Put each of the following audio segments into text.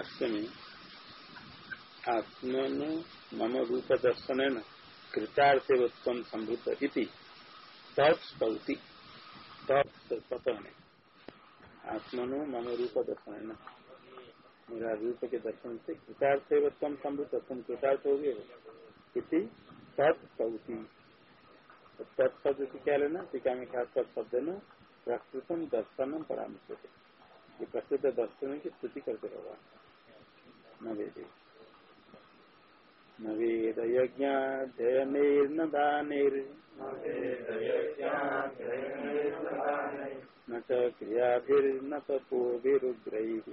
भाष्य में आत्मन मम रूप दर्शन कृतार्थवत्व संभूत इति तत्स्तौति तत्ने आत्मनो मम रूप दर्शन मेरा रूप के दर्शन से कृतार्थवत्व संभूत, तुम कृतार्थ हो गए इति तत्शब्द से क्या लेना? टीका में क्या तत्शब्द न प्रस्तुतम दर्शनम परामर्श ये प्रस्तुत दर्शन की स्तुति करते होगा न वेदे न वेद यज्ञाध्ययन दानिर् न च क्रियाभिर्न तपोभिरुग्रैः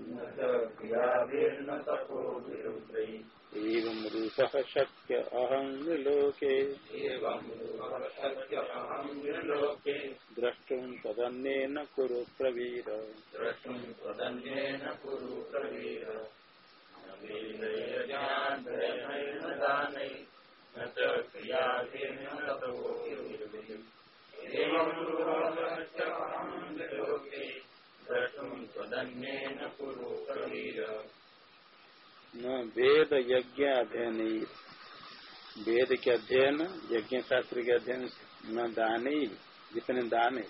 एवं रूपः शक्य अहं लोके द्रष्टुं तदन्येन कुरु प्रवीर। वेद यज्ञ अध्ययन। वेद के अध्ययन यज्ञ शास्त्र के अध्ययन न दान ही जितने दान है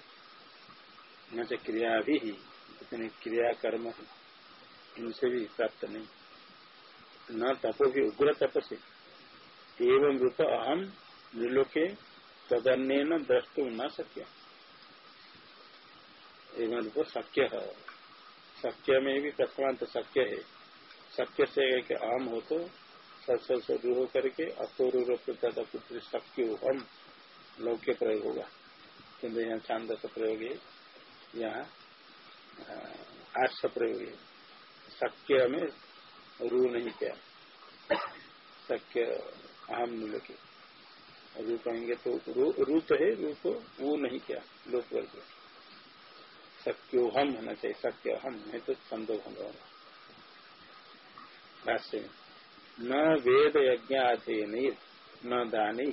न तो क्रिया भी जितने क्रिया कर्म है, इनसे भी प्राप्त नहीं। न तपो भी उग्र तप से एवं रूप अहम निलोके तदन्य न द्रष्टु न सक्य एवं रूप शक्य है शक्य में भी प्रथमांत शक्य है शक्य से एक आम हो तो सत्सव से रू करके अतोरूपता पुत्र शक्य हम लौक्य प्रयोग होगा। किन्तु यहाँ छांद से प्रयोग है। यहाँ आठ प्रयोग है। शक्य में रू नहीं क्या। शक्य अहम मिल के। रू कहेंगे तो रू तो है, रू तो वो नहीं क्या लोक वर्ग शक्यो हम होना चाहिए शक्य हम, नहीं तो संदो भंग भाष्य न वेद यज्ञाध्ययन न दानी।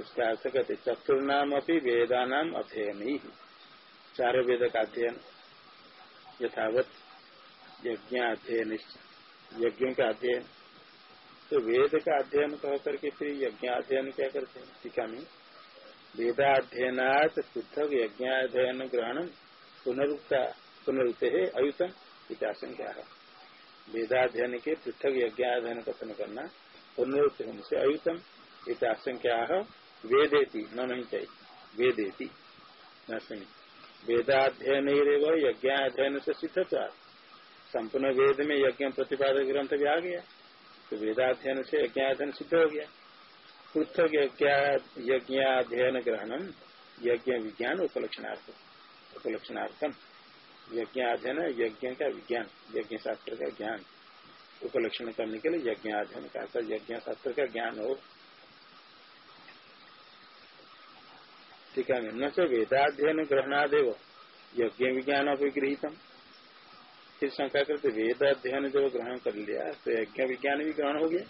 उसका अर्थ कहते चतुर्नाम अपनी वेदा नाम अध्ययन ही। चार वेद का अध्ययन यथावत यज्ञाध्ययन यज्ञों का अध्ययन तो वेद का अध्ययन कह करके फिर यज्ञ अध्ययन क्या करते हैं? टीका में वेदाध्ययनात् पृथक यज्ञाध्ययन ग्रहण पुनरुक्ता पुनरुक्ते है अयुतम इतिहासन है। वेदाध्ययन के पृथक यज्ञाध्ययन कथन करना पुनरुत्त होने से अयुतम इत आशंका वेदेति, न नहीं चाहिए, वेदेति वेदाध्ययन यज्ञाध्ययन से सिद्ध था संपूर्ण वेद में यज्ञ प्रतिपादक ग्रंथ भी आ गया। तो वेदाध्ययन से यज्ञाध्ययन सिद्ध हो गया। पृथक यज्ञाध्ययन ग्रहणम यज्ञ विज्ञान उपलक्षणार्थ उपलक्षणार्थम। यज्ञ अध्ययन यज्ञ का विज्ञान, यज्ञ शास्त्र का ज्ञान। उपलक्षण करने के लिए यज्ञ अध्ययन का यज्ञ शास्त्र का ज्ञान हो। ठीक है, न से वेदाध्ययन ग्रहणादेव, यज्ञ विज्ञान अभिगृहितम। फिर शंका करते वेद अध्ययन जो ग्रहण कर लिया तो यज्ञ विज्ञान भी ग्रहण हो गया,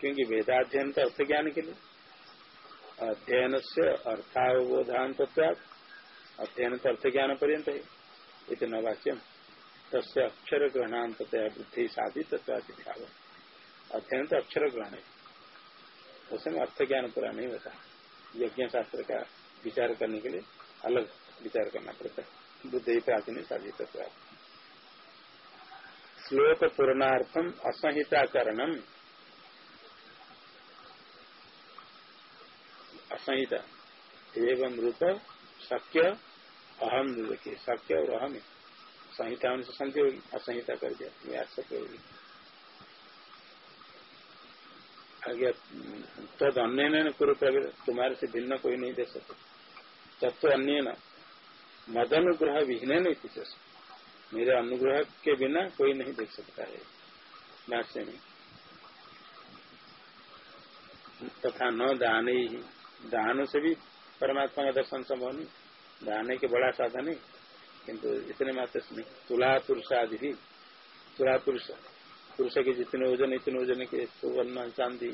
क्योंकि वेदाध्ययन तो अर्थ ज्ञान के लिए। अध्ययन से अर्थावबोधान अध्ययन तो अर्थ ज्ञान पर्यंत है इतना वाक्यम तस् अक्षर ग्रहणांतया बुद्धि साधित भाव अध्ययन तो अक्षर ग्रहण है। उसमें अर्थ ज्ञान पूरा नहीं होता। यज्ञ शास्त्र का विचार करने के लिए अलग विचार करना पड़ता है। बुद्धि प्राचीन साधित श्लोक पूर्णार्थम असंहिताकरणम। असंहिता। एवं रूप शक्य अहम लिखे सत्य और अहम संहिता से संधि होगी असंहिता कर दिया। व्यास सत्य होगी तद अन्य न पूर्व प्रवीर तुम्हारे से भिन्न कोई नहीं दे सकते। तत्व अन्य न मद अनुग्रह विहीन नहीं पीछे मेरे अनुग्रह के बिना कोई नहीं देख सकता है। भाष्य में। तथा न दान ही। दान से भी परमात्मा का दर्शन संभव नहीं। दाने के बड़ा साधन है, किंतु इतने मात्र नहीं। तुला पुरुष आदि भी तुला पुरुष पुरुष के जितने वज़न, इतने वज़न के सुवर्ण, चांदी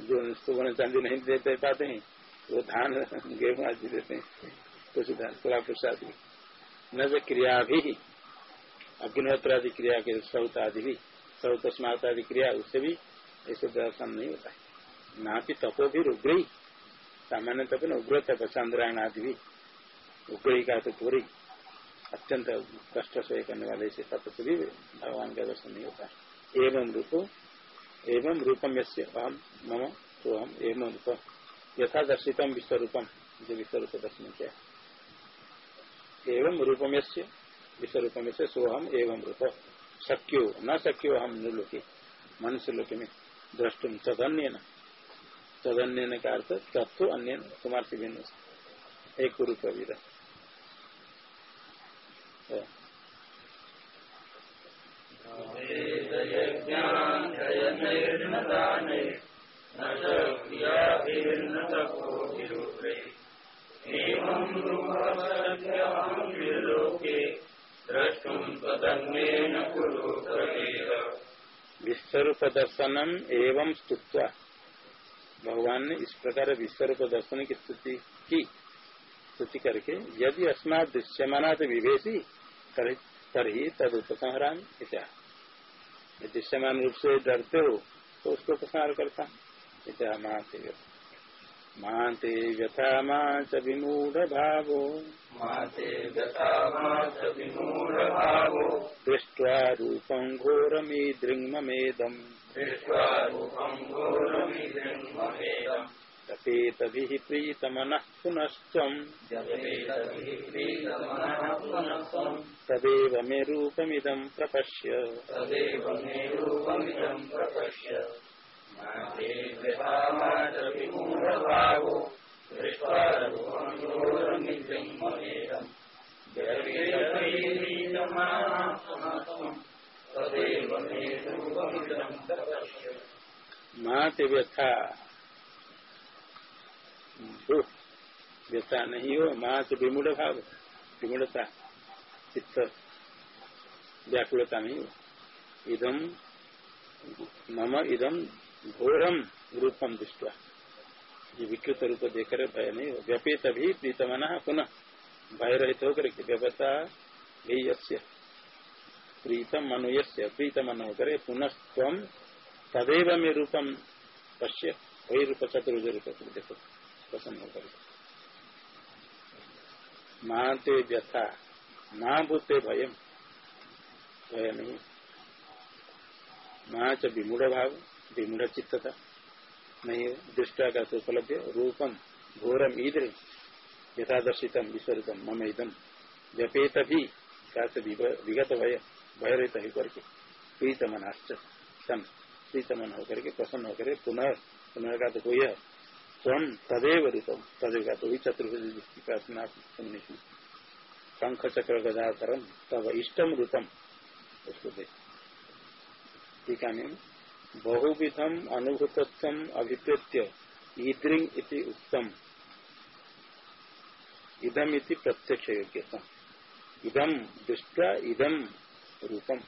जो सुवर्ण, चांदी नहीं दे पाते हैं, वो धान गेहूँ आदि देते हैं। कुछ धान तुला पुरुष आदि। न जो क्रिया भी अग्निहोत्र आदि क्रिया के सौत आदि भी सौत स्मार्त आदि क्रिया, उससे भी ऐसे दर्शन नहीं होता है। ना कि तपो भी उग्र ही सामान्य तप न, उग्र तप चंद्रायण आदि भी। उग्र का तो पूरी अत्यंत कष्ट से करने वाले से तप से भी भगवान का दर्शन नहीं होता है। एवं रूप, एवं रूपम यसे अहम मम तो हम एवं रूप। यथादर्शितम विश्व रूपम जो विश्व रूप दर्शन किया। एवं रूपम यसे विश्व रूपम से सोहम एवं रूप। शक्यो, न शक्यो हम नुलोके मनुष्य लोक में द्रष्टुम तदन्य न तदन्य का अर्थ तत्व अन्य कुमार से भिन्न एक रूप वीर विश्वरूप दर्शनम एवं स्तुत्वा। भगवान ने इस प्रकार विश्वरूप दर्शन की स्तुति की। स्तुति करके यदि अस्मात दृश्यमाना विभेषी, तरी तद उपसंहरा दृश्यमान रूप से डरते हो तो उसको उपसंहार करता। इतना इत्या महाते माते व्यथा मा च विमूढ़ भावो माते व्यथा मा च विमूढ़ भावो दृष्ट्वा रूपं घोरमीदृङ्ममेदम् दृष्ट्वा रूपं प्रीतमनः पुनश्चम्। जपेतभिः प्रीतमनः पुनस्त्वम् तदेव मे रूपमिदम् प्रपश्य। तदेव मे रूपमिदम् प्रपश्य। माते व्यथा माते दुख, व्यथा नहीं हो माँ तो विमूढ़ भाव, विमूढ़ता, चित्त, व्याकुलता नहीं हो। इदम मम इदम घोरम रूपम दृष्टवा। ये विकृत रूप देकर भय नहीं हो। व्यपेत भी प्रीतमना पुनः भय रहित होकर के व्यवता यस्य प्रीतम मनुष्य प्रीतम मन होकर पुनः स्वम तदेव में रूपम पश्य। वही रूप चतुर्ज रूप देखो, प्रसन्न होकर माँ ते व्यथा माँ भूते भयम भय नहीं। माँ च विमूढ़ भाव विमूढ़ चित्त था नहीं दृष्टा का तो उपलब्ध रूपम घोरम ईद्र यथादर्शितम विस्वरूपम मम इदम जपेत भी का विगत भय भय रहता है करके। प्रीत मनाश्च तम प्रीत मन होकर के, प्रसन्न होकर पुनः पुनः का तो कोई है। स्वम तदेव रूपम तदेव का तो वही की शंख चक्र गदाधरम तब इष्टम रूपम उसको देख। बहुविधम अनुभूतत्व अभिप्रेत्य ईद्रिंग इति उत्तम इदम इति प्रत्यक्ष योग्यता इदम दृष्टा इदम रूपम।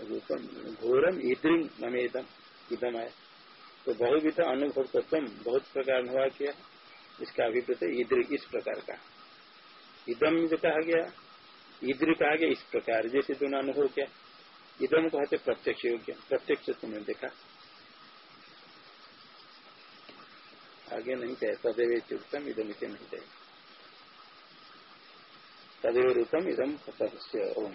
रूपम, घोरम ईद्रिंग नमेदम इदम है तो बहुविध अनुभव तत्व बहुत प्रकार अनुभव किया इसका अभिप्रेत ईद्र इस प्रकार का। इदम जो कहा गया ईद्र कहा गया इस प्रकार। जैसे दोनों अनुभव किया इदम कहते प्रत्यक्ष योग्य प्रत्यक्ष तुमने देखा। आगे नहीं चाहे तदेव उत्तम इदम इसे नहीं चाहिए तदेव रूपम, इदम सदस्य ओम।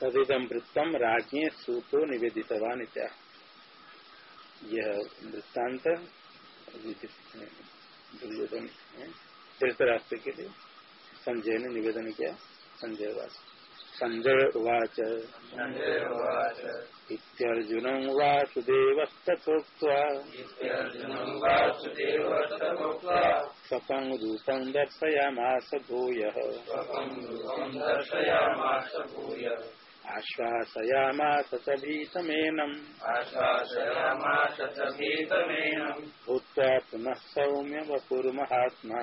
तदिदम वृत्तम राज्य सूतो निवेदित यह वृत्तांत दुर्योधन धृतराष्ट्र के लिए संजय ने निवेदन किया संजय वास संजय उवाच इत्यर्जुन वासुदेवस्तथोक्त्वा स्वपं रूपं दर्शयामास भूयः। आश्वासयामास च भीतमेनम् आश्वासयामास च भीतमेनम् भूत्वा पुनः सौम्य वपुर्महात्मा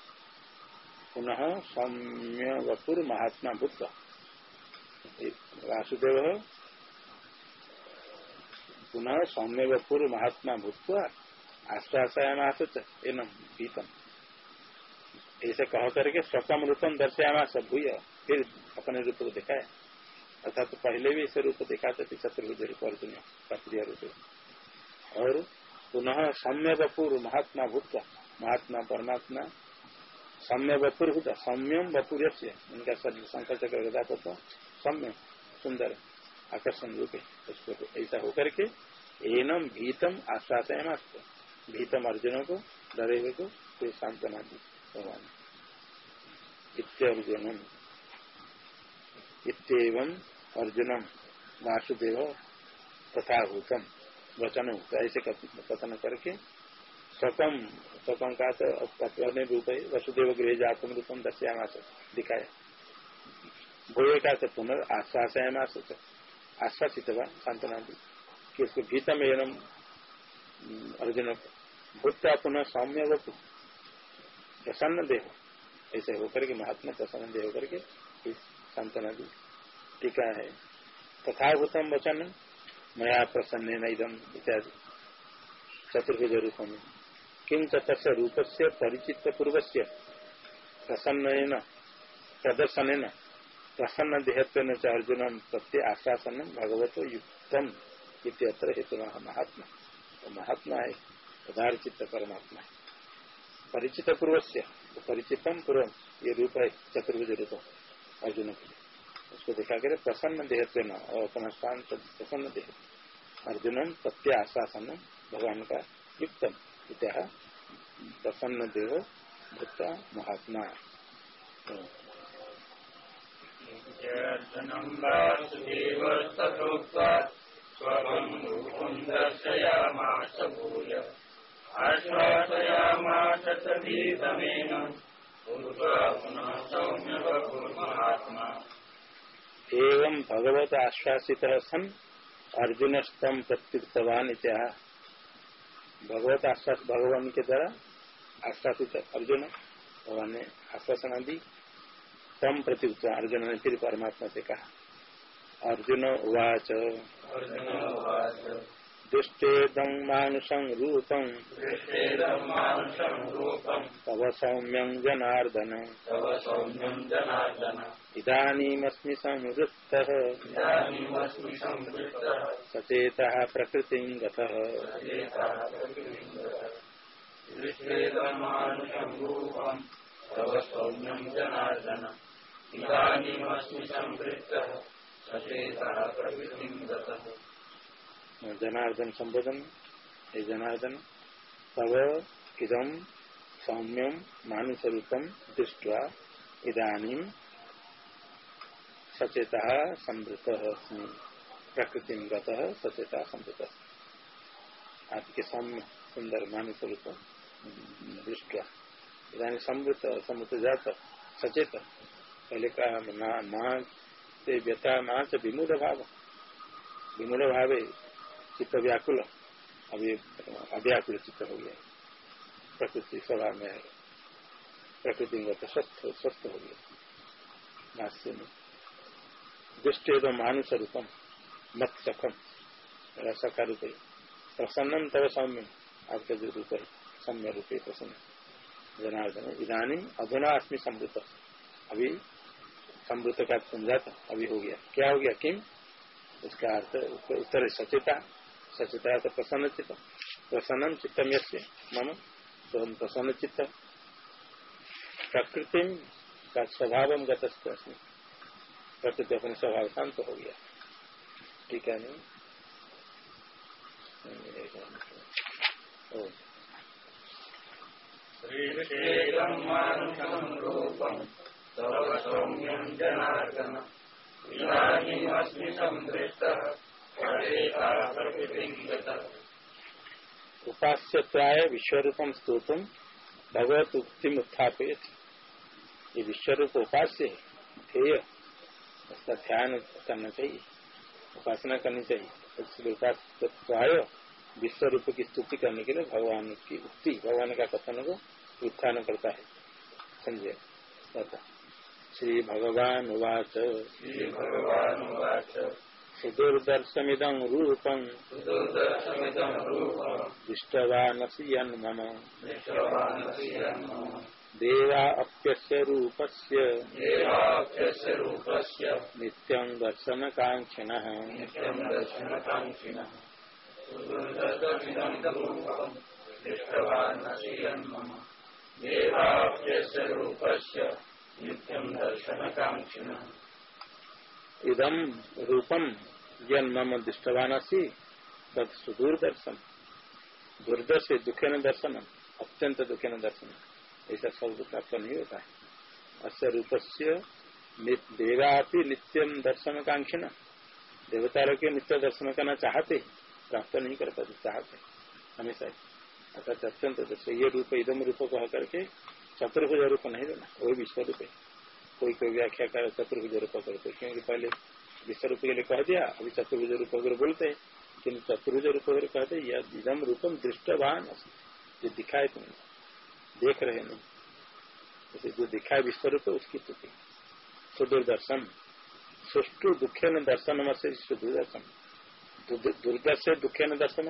पुनः सौम्य वपुर महात्मा भूत्वा। वासुदेव पुनः सौम्य वपुर महात्मा आश्वासयामास च एनम भीतम ऐसे कह करके स्वकम रूपम दर्शयामास भूय, फिर अपने रूप को दिखाया अर्थात तो पहले भी ऐसे रूप दिखाते थे चतुर्भुज रूप अर्जुन क्षत्रिय रूप। और पुनः सम्य बपुर महात्मा भूत महात्मा परमात्मा सम्य होता सम्यम बपुर उनका शरीर शंकर चक्र गदा तो सम्य सुंदर आकर्षण रूप। है उसको ऐसा होकर के एनम भीतम आश्वासन भीतम अर्जुनों को डरे हुए को फिर सांत्वना दी भगवान इत्यर्जुनम। इतम अर्जुनम वासुदेव तथा भूतम वचन, ऐसे कथन करके स्वकम स्वकम का तो अपने रूप है वसुदेव गृह जातम रूपम दस्यामास दिखाया। भोये का तो पुनर् आश्वासयामास आश्वासित हुआ सांत्वना दी कि उसको भीतम एवं अर्जुन भूतता पुनः सौम्य वस्तु प्रसन्न देह। ऐसे होकर के महात्मा प्रसन्न देह होकर के सांत्वना दी टीका है। तथाभूतम वचन, मया प्रसन्न नईदम इत्यादि। चतुर्भुज रूप में किंच रूप से परिचित पूर्व से प्रसन्न प्रदर्शन प्रसन्न देहत्व अर्जुन प्रत्ये आश्वासन भगवत युक्तम हेतु महात्मा। तो महात्मा है उदार परमात्मा है। परिचित पूर्व से परिचितम पूर्व ये रूप है, चतुर्भुज रूप अर्जुन के लिए। उसको देखा कर प्रसन्न देह न और अपना स्थान प्रसन्न देह अर्जुन सत्य आशासन भगवान का युक्तम। इत्या प्रसन्न देह भूत महात्मा आश्वासयामास महात्मा। एवं भगवत आश्वासित सन अर्जुन स्तम प्रत्युक्तवान इत्या भगवत आश्वास भगवान के द्वारा आश्वासित अर्जुन, भगवान ने आश्वासना दी, तम प्रति अर्जुन ने फिर परमात्मा से कहा, अर्जुन उवाच दृष्टेदं मानुषं रूपं। तव सौम्यं जनार्दन। इदानीमस्मि संवृत्तः। सचेतः प्रकृतिं गतः। तव सौम्यं जनार्दन। इदानीमस्मि संवृत्तः। सचेतः प्रकृतिं गतः। जनार्दन संबोधन, हे जनार्दन तव इदम सौम्यम मानुष रूपम दृष्टवा इदानी सचेता संवृत प्रकृति सचेता संवृत आपके सौम्य, सुंदर मानुष रूप दृष्टवा। इधानी संवृत समुद्र जात, सचेत। पहले का माँ से व्यथा माँ से विमूढ़ भाव विमूढ़ भाव चित्त व्याकुल अभी अव्याकुल चित्त हो गया प्रकृति सभा में प्रकृति में स्वस्थ स्वस्थ हो गया भाष्य में दुष्टेद मानुष रूपम मत सखम सखा रूप प्रसन्नम तव सौम्य आपका जो रूप है सौम्य रूप प्रसन्न जनार्दन इधानी अधुना अस्मी समृत अभी समृत का समझाता अभी हो गया क्या हो गया किम उसका अर्थ उत्तर सचेता सचिता तो प्रसन्न चित्त प्रसन्न चित्तम ये मम तो हम प्रसन्न चित्त प्रकृति का स्वभाव गतस्थ प्रकृति अपने स्वभाव शांत हो गया। ठीक है, नहीं? उपास्यवाय विश्वरूपम स्तोतुम भगवत उक्ति उत्थापित ये विश्वरूप उपास्य है, ध्येय, उसका ध्यान करना चाहिए, उपासना करनी चाहिए। इसलिए विश्व रूप की स्तुति करने के लिए भगवान की उक्ति, भगवान का कथन को उत्थान करता है। समझे? श्री भगवान उवाच। श्री भगवान उवाच। सुदुर्दर्शमिदं रूपं सुदुर्दर्शमिदं रूपं दृष्टवानसि यन्मम। देवा अप्यस्य रूपस्य। नित्यं दर्शनकाङ्क्षिणः। देवाप्यस्य रूपस्य। नित्यं दर्शनकाङ्क्षिणः। इदम रूपम यन्मम दृष्टवानसि, तत् सुदूरदर्शन। दुर्दर्श दुखेन दर्शन अत्यंत दुखेन दर्शन ऐसा शब्द प्राप्त नहीं होता है अस्य रूप से देवा नित्यम दर्शन कांक्षिण देवता के नित्य दर्शन करना चाहते। प्राप्त नहीं कर पाते चाहते हमेशा अर्थात अत्यंत दर्श ये रूप इदम रूप कह करके चतुर्भुज रूप नहीं देना वही विश्व रूप है कोई कोई व्याख्या कर, चतुर्भुज रूप करते क्योंकि पहले विश्व रूप के लिए कह दिया, अभी चतुर्भुज रूप बोलते हैं किन्तु चतुर्भुज रूप वगैरह कहते इदम रूपम दृष्टवान जो दिखाए तुम देख रहे नहीं। जैसे जो दिखाए विश्व रूप उसकी तुति सुदूरदर्शन। सुष्टु दुखे न दर्शन से सुदूरदर्शन दुर्दर्श दुखे न दर्शन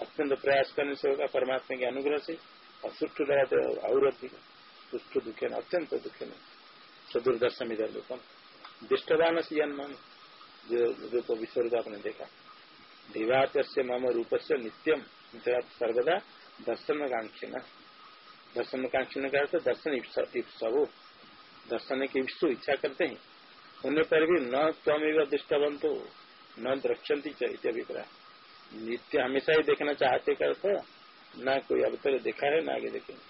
अत्यंत प्रयास करने से होगा, परमात्मा के अनुग्रह से। और सुष्टु लगाते और अधिक सुष्टु दुखे न अत्यंत दुखे न सुदूरदर्शन इधर रूपम दृष्टवान से जन्म जो रूप विश्व रूप आपने देखा। दिवात मम रूप से नित्यम सर्वदा दर्शन कांक्षी न। दर्शन कांक्षी का अर्थ दर्शन इप्सवो। दर्शन की विश्व इच्छा करते हैं। होने पर भी न त्वमेव दृष्टवंत हो न द्रक्षंती चाहिए अभिप्राय। नित्य हमेशा ही देखना चाहते कर तो न कोई अब तक देखा है, न आगे देखेंगे।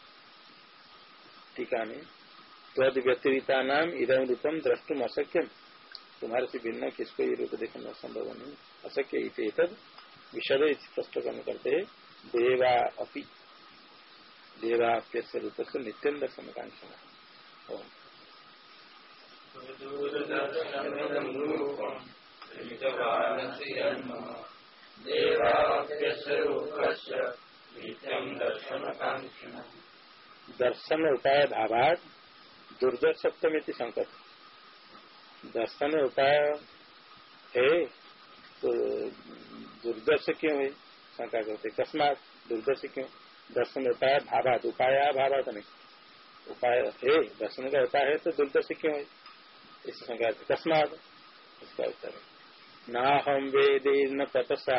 टीका में तद व्यतिरिता नाम इधम रूपम द्रष्टुम अशक्यम तुम्हारे से भिन्न किसको ये रूप देखना संभव नहीं। अशक्य विषद स्पष्ट कर्म करते है। देवा अपी। देवाप्य रूप से नित्यम दर्शन कांक्षण। दर्शन उपाय भावाद दुर्दर्शत्व संकट दर्शन उपाय है तो दुर्दर्श क्यों है? शंका करते अकस्मात दुर्दर्श क्यों? दर्शन उपाय भावाद उपाय भावाद नहीं। उपाय है, दर्शन का उपाय है तो दुर्दर्श क्यों है? इस शंका अकस्मात इसका उत्तर न हम वेदे न तपसा।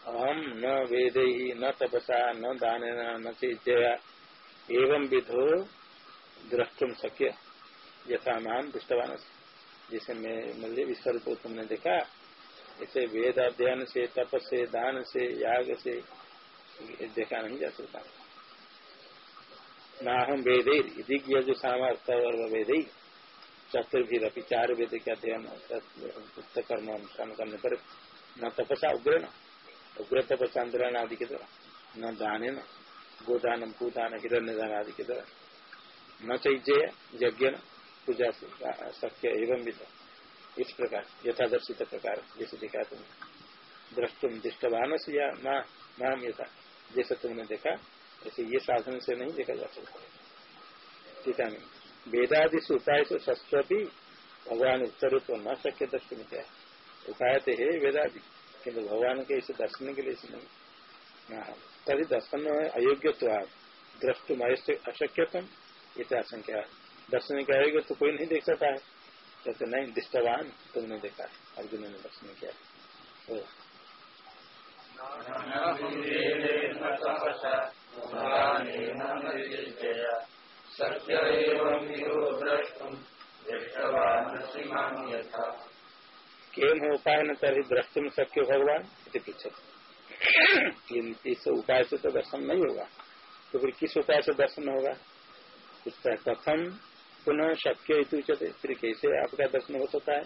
अहम न वेद ही न तपसा, न दान न चेजया एवं विधो द्रष्टुम शक्य। यथा मान दृष्टवान जिसे मैं विश्व को तुमने देखा, इसे वेद अध्ययन से तप से दान से याग से देखा नहीं जा सकता। ना हम वेद दिग्य जो सामर्थ्य और वेद। चतुर्भी चार वेद के अध्ययन कर्म अनुष्ठान करने पर न तपसा उग्र न उग्र तपस्ांतरण आदि के द्वारा न दान न गोदान भूदान हिरण्य दान आदि के द्वारा न चाहिए यज्ञ पूजा से शक्य एवं विध इस प्रकार, यथादर्शित प्रकार, जैसे दिखा तुमने। द्रष्टुम दृष्टवान से या नाम यथा। जैसे तुमने देखा, ऐसे ये साधन से नहीं देखा जा सकता। ठीक है वेदादि से उपाय से शस्त्र भी भगवान उत्तर तो न शक्य दर्शन क्या उपाय तो है वेदादि। किन्तु भगवान के इसे दर्शन के लिए इसे नहीं तभी दर्शन में अयोग्य तो आप द्रष्टुम अशक्यतम इतना आशंका दर्शन का अयोग्य तो कोई नहीं देख सकता है। तो नहीं, दृष्टवान तुमने देखा अर्जुन ने दर्शन किया। तो केम उपाय न तभी द्रष्टुम शक्य भगवान पृछत इस उपाय से तो दर्शन नहीं होगा? तो फिर किस उपाय से दर्शन होगा? है कथम पुनः शक्य उचते फिर कैसे आपका दर्शन हो सकता है?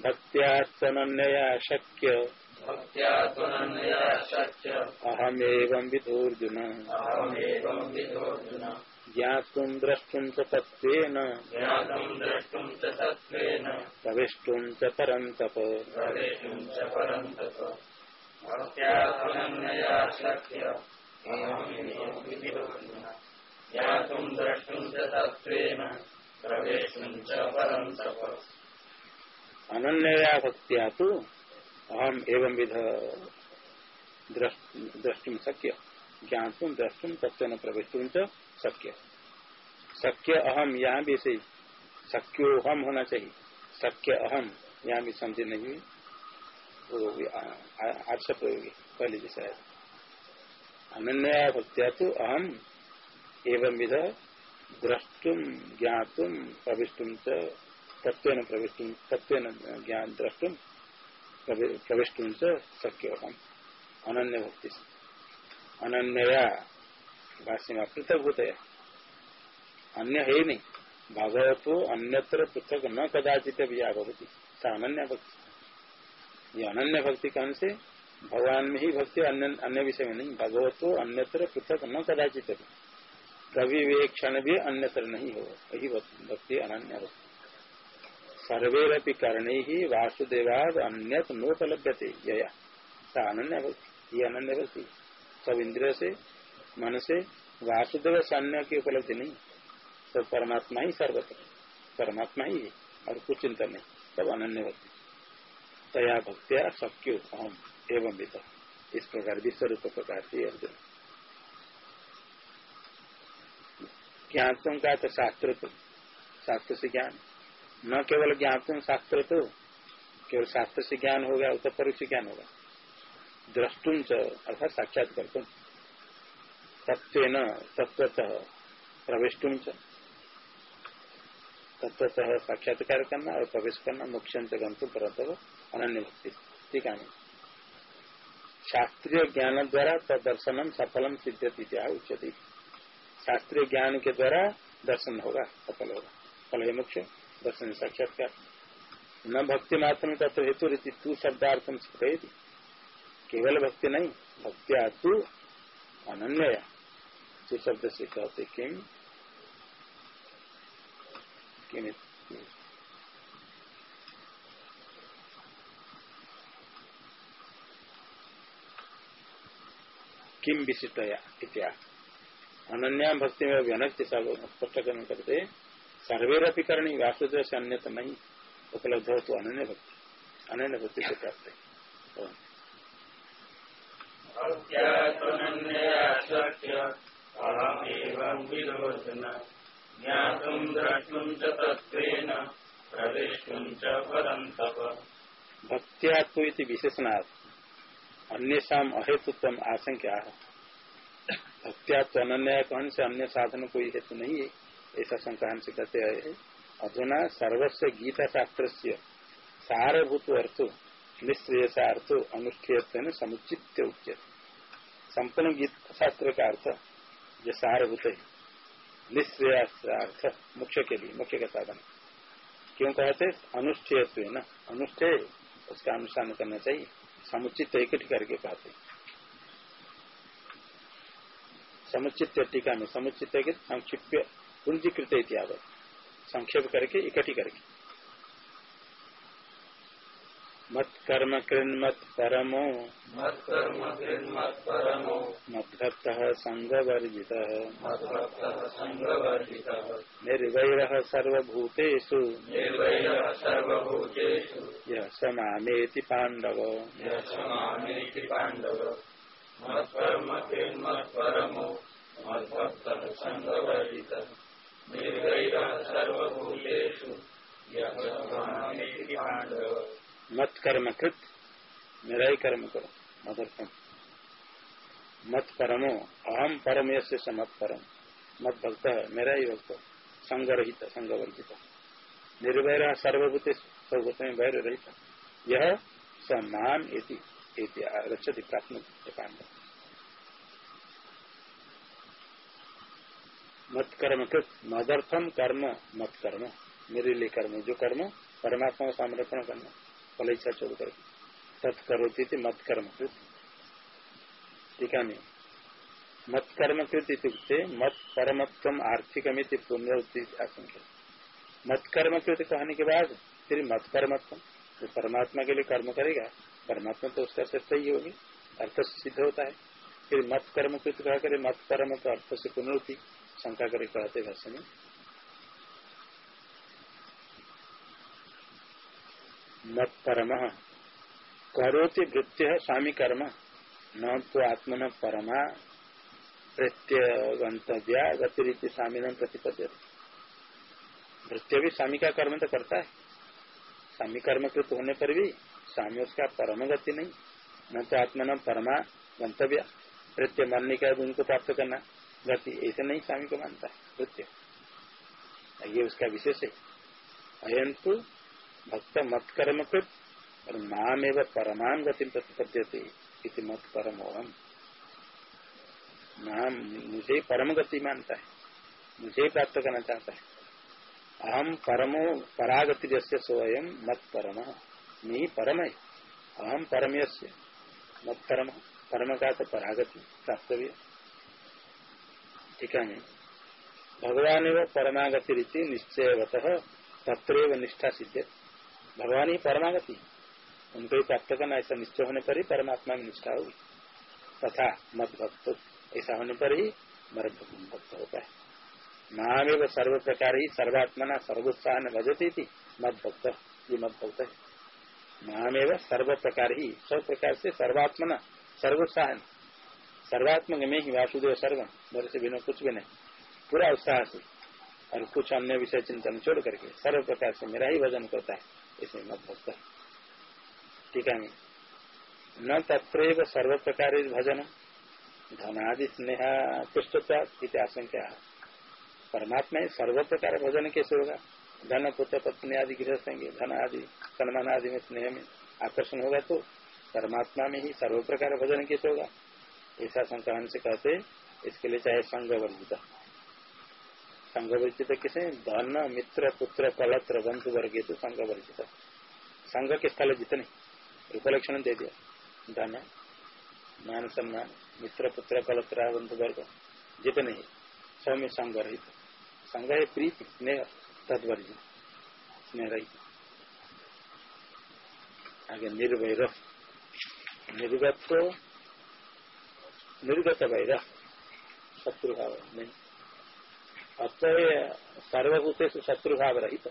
भक्त्या तनन्या शक्य। अहमेवं विधोर्जुन ज्ञातुं द्रष्टुं च तत्त्वेन। प्रवेष्टुं च परन्तप अनन्या भक्तिया तो अहम एवं विध द्रष्टुम शक्य। ज्ञातुम द्रष्टुम तत्व प्रवेशुम शक्य शक्य अहम यहाँ भी सही। शक्यो हम होना चाहिए। शक्य अहम यहाँ भी समझे नहीं। हुई वो आक्षेप होगी पहले जैसा है अनन्या भक्तिया तो अहम एवं विध द्रष्टुम ज्ञातुम प्रविष्टुम तत्व प्रविष्टुम तत्व ज्ञान द्रष्टुम प्रवेश शक्य हम अनन्य भक्ति अनन्या भाष्य में पृथक होते अन्य है ही नहीं। भगवतो अन्यत्र पृथक न कदाचित भी भगवती अनन्य भक्ति। ये अनन्य भक्ति कौन से? भगवान में ही भक्ति अन्य अन्य विषय में नहीं। भगवतो अन्यत्र पृथक न कदाचित कभी वे क्षण भी अन्यत्र नहीं हो। यही भक्ति अनन्य भक्ति सर्वेरपि करणे ही वासुदेवाद अन्य नोपलभ्यते। यया। अनन्य भक्ति। ये अनन्य भक्ति। सब इंद्रिय से मन से वासुदेव से अन्य की उपलब्धि नहीं। तो परमात्मा ही सर्वत्र परमात्मा ही है, और कुछ चिंता नहीं। तब अनन्य भक्ति तया भक्तिया सक्यो अहम एवं विद इस प्रकार विश्व रूप प्रकार से अर्जुन। ज्ञान का तो शास्त्र तो शास्त्र से ज्ञान। न केवल ज्ञान शास्त्र तो केवल शास्त्र से ज्ञान होगा तो परोक्ष ज्ञान होगा। द्रष्टुम च अर्थात साक्षात कर तुम तत्व तत्वतः प्रवेशुम च। तत्वतः साक्षात्कार करना और प्रवेश करना से गंतु परंतु अनन्य भक्ति ठीक है? शास्त्रीय ज्ञान द्वारा तदर्शनम सफलम सिद्धति उच्चती शास्त्रीय ज्ञान के द्वारा दर्शन होगा, सफल होगा। फल है मुख्य दर्शन साक्षात्कार। न भक्ति मात्र तत्व हेतु रीति तू शब्दार्थम कही केवल भक्ति नहीं, भक्तिया तू अनन्य तू शब्द से कहते किम किम किम विशिष्टया अनन्या भक्ति में व्यनक्ति सब स्पष्ट करते सर्वेरपी करणी वासुदेव से अन्य तो नहीं उपलब्ध हो तो अनन्य भक्ति अनन्य भक्ति से प्राप्त है भक्तिया तो विशेषणार्थ अन्य शाम अहेतुत्व आशंका भक्तिया तो अनन्या कौन से अन्य साधन कोई हेतु नहीं। है ऐसा शंका हमसे कहते हैं। अधुना सर्वस्व गीता शास्त्र से सारभूत अर्थ निश्चय अर्थ अनुष्ठेय समुचित उच्च संपूर्ण गीत शास्त्र का अर्थ जो सारभूत है। निश्चय अर्थ मुख्य के लिए मुख्य का साधन। क्यों कहते अनुष्ठेय न? अनुष्ठेय, उसका अनुष्ठान करना चाहिए। समुचित इकट्ठ करके कहते समुचित टीका में समुचित संक्षिप्त, पुंजीकृत इत्यादि। संक्षेप करके इकट्ठी करके। मत कर्म कृन्मत परमो मत कर्म मत परमो मद्भक्त संगवर्जित। संगवर्जित निर्वैर सर्वभूतेषु। निर्वैर सर्वभूतेषु। यः स मामेति पाण्डव। यः स मामेति पाण्डव। मत्कर्म मत परमो मद्भक्त संगवर्जित। निर्वैर सर्वभूतेषु। यः स मामेति पाण्डव। मत कर्म कृत मेरा ही कर्म करो, मदर्थम। मत परमो अहम परम यश मत परम। मत भक्त मेरा ही भक्त संग रहित संग निर्भय सर्वभूत सर्वभूत में वैर रहित यह समान रक्षति प्राप्त मत कर्म कृत, मदर्थम कर्म, मत कर्म। मेरे लिए कर्म, जो कर्म, परमात्मा का संरक्षण करना। फल इच्छा छोड़ कर तत्करोती थी मत कर्म कृत टीका में मत कर्म कृत इत्युक्ते मत परमत्व आर्थिक मित्र पुण्य आशंका। मत कर्म कृत कहने के बाद फिर मत परमत्व जो परमात्मा के लिए कर्म करेगा, परमात्मा तो उसका सत्य ही होगी, अर्थ सिद्ध होता है। फिर मत कर्म कृत कहा करे मत परम तो अर्थ से पुनरुति शंका करे कहते भाषा में। मत परम करोति वृत्ति स्वामी कर्म न तो आत्मन परमा। प्रत्यय गंतव्या गतिरीति स्वामी न प्रतिपद्य वृत्य भी स्वामी का कर्म तो करता है। स्वामी कर्म कृत होने पर भी स्वामी उसका परम गति नहीं। न तो आत्मन परमा, गंतव्य। प्रत्यय मानने का उनको प्राप्त करना। गति ऐसे नहीं स्वामी को मानता है। वृत्य ये उसका विशेष है। अयंतु भक्त मत कर्म कृत और नाम एवं परमान गति प्रतिपद्यते मत परम हम नाम मुझे परम गति मानता है, मुझे प्राप्त करना चाहता है। अहम परमो परागति जैसे स्वयं मत परम नहीं परम है अहम परम मत परम परम का तो परागति प्राप्त ठीक है भगवान एवं परमागति रीति निश्चयवत तत्र निष्ठा सिद्ध भगवान ही परमागति उनको ही प्राप्त करना, ऐसा निश्चय होने पर ही परमात्मा में निष्ठा होगी तथा मत भक्त ऐसा होने पर ही मर भक्त होता है। एवं सर्व प्रकार ही सर्वात्मना सर्वोत्साह भजती थी मत भक्त ये मत भक्त है। एवं सर्व प्रकार ही सब प्रकार से सर्वात्मना सर्वोत्साह सर्वात्मक में ही वासुदेव सर्व, मेरे से बिना कुछ भी नहीं। पूरा उत्साह से। और कुछ अन्य विषय चिंतन छोड़ करके सर्व प्रकार से मेरा ही भजन करता है। इसमें मत भक्त। ठीक है, न तत्र सर्व प्रकार भजन, धनादि स्नेह पुष्टता आशंका। परमात्मा सर्व प्रकार भजन कैसे होगा? धन, पुत्र, पत्नी आदि गृह संगे धन आदि सन्मान आदि में, स्नेह में आकर्षण होगा तो परमात्मा में ही सर्व प्रकार भजन कैसे होगा? ऐसा संक्रमण से कहते, इसके लिए चाहे संघ वर्जित संघ वर्जित किसे? धन, मित्र, पुत्र कलत्र बंधु वर्ग तो संघ वर्जित संघ के स्थल जितने उपलक्षण दे दिया। धन, मान, सम्मान, मित्र, पुत्र कलत्र बंधु वर्ग, जितने सब में संघ रहित। संघ है प्रीति, स्नेह तत्वर्जित स्नेह रहित। आगे निर्वैर। निर्गत निर्गत वैर, शत्रुभाव नहीं। अतः सर्वभूत शत्रु भाव रहित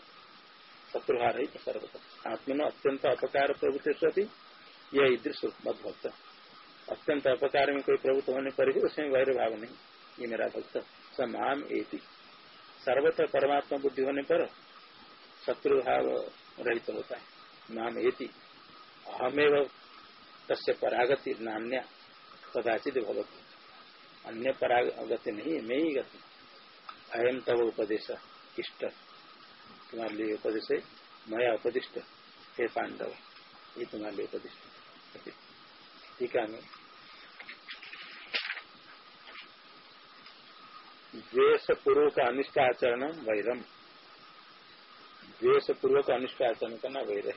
शत्रु भाव रहित सर्वत आत्मन अत्यंत अपकार प्रभुत्व अभी यह दृश्य मत भक्त अत्यंत अपकार में कोई प्रभुत्व होने पर भी उसमें वैर भाव नहीं, ये मेरा भक्त। समान एति। सर्वत्र परमात्मा बुद्धि होने पर शत्रु भाव रहित होता है। नाम एति। अहमेव तस्य परागति नान्या कदाचित भगवती अन्य परागति नहीं, मैं ही गति। अयम तब उपदेश इष्ट। तुम्हारे लिए उपदेश है, मया उपदिष्ट, हे पांडव, ये तुम्हारे लिए उपदिष्ट। ठीक है द्वेष पूर्वक अनिष्ट आचरण वैरम। द्वेष पूर्वक अनिष्ट आचरण करना वैर है।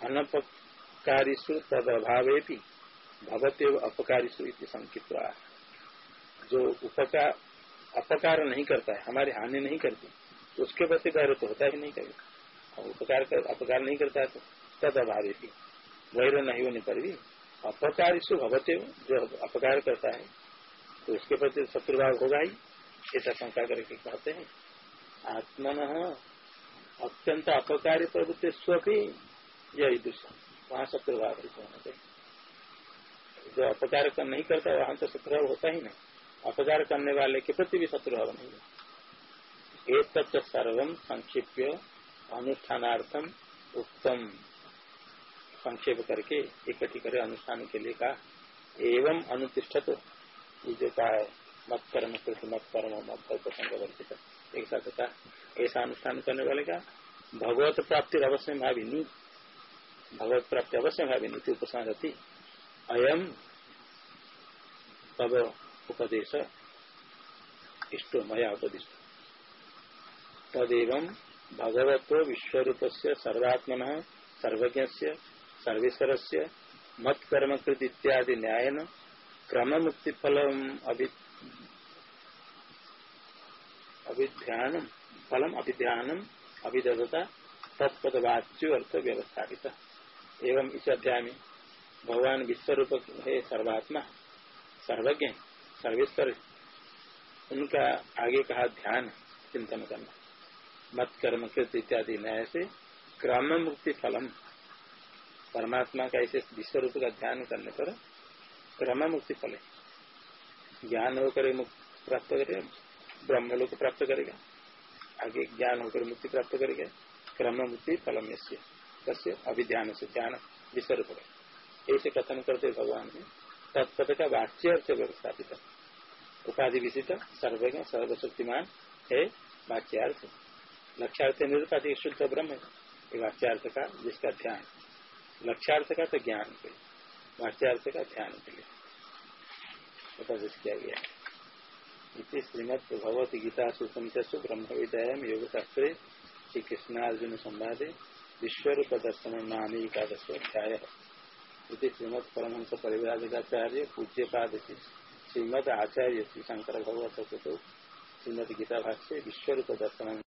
अनपकारीसु तद अभावे भी भगवत संकित जो उपकार अपकार नहीं करता है, हमारी हानि नहीं करती तो उसके प्रति कार्य तो होता ही नहीं कभी। उपकार कर, अपकार नहीं करता है तो तद अभावी वैर नहीं होने पर भी अपकार भवते जो अपकार करता है तो उसके प्रति शत्रुभाव होगा ही। ऐसा शंका करके कहते हैं। आत्मन अत्यंत अपकारी प्रवृत्ति स्वपी यही दूसरा वहाँ शत्रुभाव होना चाहिए जो अपकार नहीं करता, वहाँ तो शत्रुभाव होता ही नहीं। अपकार करने वाले के प्रति भी शत्रुभाव नहीं है। एक तत्व सर्व संक्षिप्य अनुष्ठानार्थम उत्तम संक्षेप करके इकट्ठी करे अनुष्ठान के लिए कहा, एवं अनुतिष्ठत। ये जो कहा है मत कर्म कृत मत कर्म मत प्रसंग वर्षित एक साथ कहा, ऐसा अनुष्ठान करने वाले का भगवत प्राप्ति अवश्य भाविनी भगवत प्राप्ति अवश्य भाविनी थी उपसंगति अयम तब उपदेश, इष्टो मया उपदिष्ट। तदेव भगवत विश्व से सर्वात्मन सर्वज्ञ सर्वेश्वर से मत कर्म कृत इत्यादि न्याय क्रम मुक्ति फल अभिध्यान, फलम अभिध्यान अभिदता तत्पदवाच्य अर्थ व्यवस्थापित एवं इस अध्याय। में भगवान विश्वरूप है सर्वात्मा, सर्वज्ञ। सर्वेश्वर, उनका आगे कहा ध्यान चिंतन करना। मत कर्म कृत इत्यादि न्याय से क्रम मुक्ति फलम। परमात्मा का ऐसे विश्वरूप का ध्यान करने पर क्रम मुक्ति फल। ज्ञान होकर मुक्ति प्राप्त करेगा ब्रह्म लोग प्राप्त करेगा। आगे ज्ञान होकर मुक्ति प्राप्त करेगा क्रम मुक्ति फलम कैसे अभिध्यान से ध्यान विश्वरूप ऐसे कथन करते भगवान ने तत्पद का वाच्य अर्थ व्यवस्थापित उपाधि विशिष्ट, सर्वज्ञ, सर्वशक्तिमान, है वाच्यार्थ। लक्ष्यार्थ निरुपाधि शुद्ध ब्रह्म, है वाच्यार्थ का, जिसका ध्यान। लक्ष्यार्थ का तो ज्ञान के लिए, वाच्यार्थ का ध्यान के लिए। उपदेश किया गया इस श्रीमद भगवत गीता सुसंसु ब्रह्म विद्याम योग शास्त्र श्री कृष्णार्जुन संवादे विश्वरूप दर्शन नामी एकादश अध्याय। श्रीमद परमहंस परिवाराचार्य पूज्य पाद श्रीमद आचार्य श्री शंकर भगवत श्रीमद गीता भाष्य विश्वरूप दर्शन